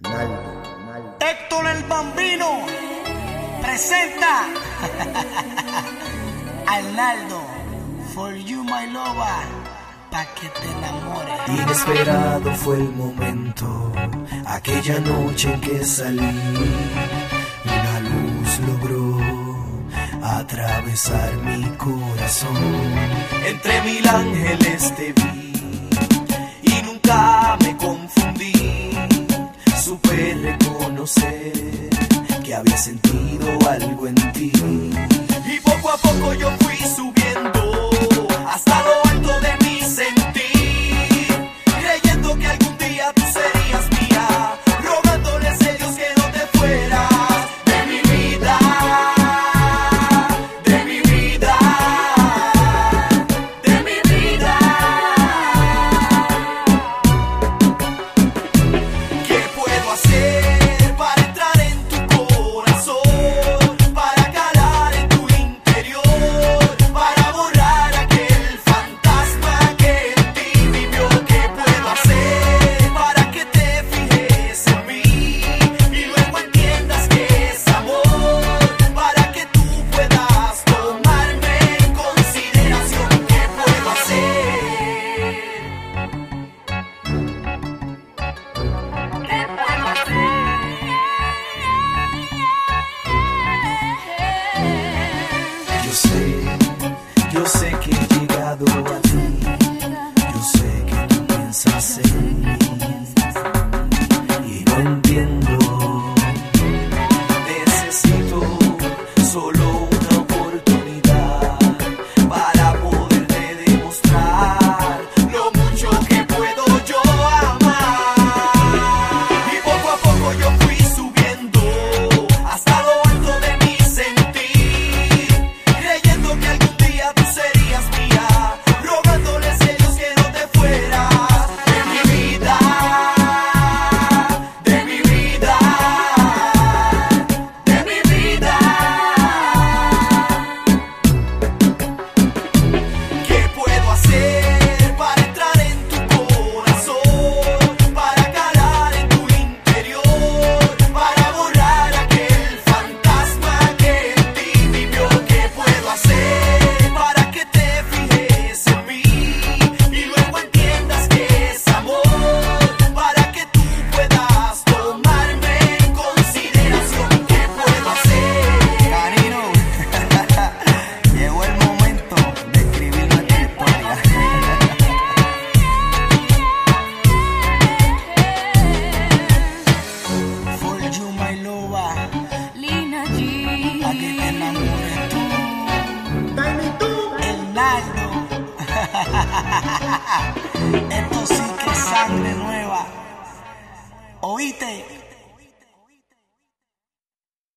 Héctor el Bambino presenta Arnaldo For You My Loba pa' que te enamores. Inesperado fue el momento, aquella noche en que salí, una luz logró atravesar mi corazón. Entre mil ángeles te vi reconocer que había sentido algo en ti. Y poco a poco yo fui su Esto sí que es sangre nueva. ¿Oíste?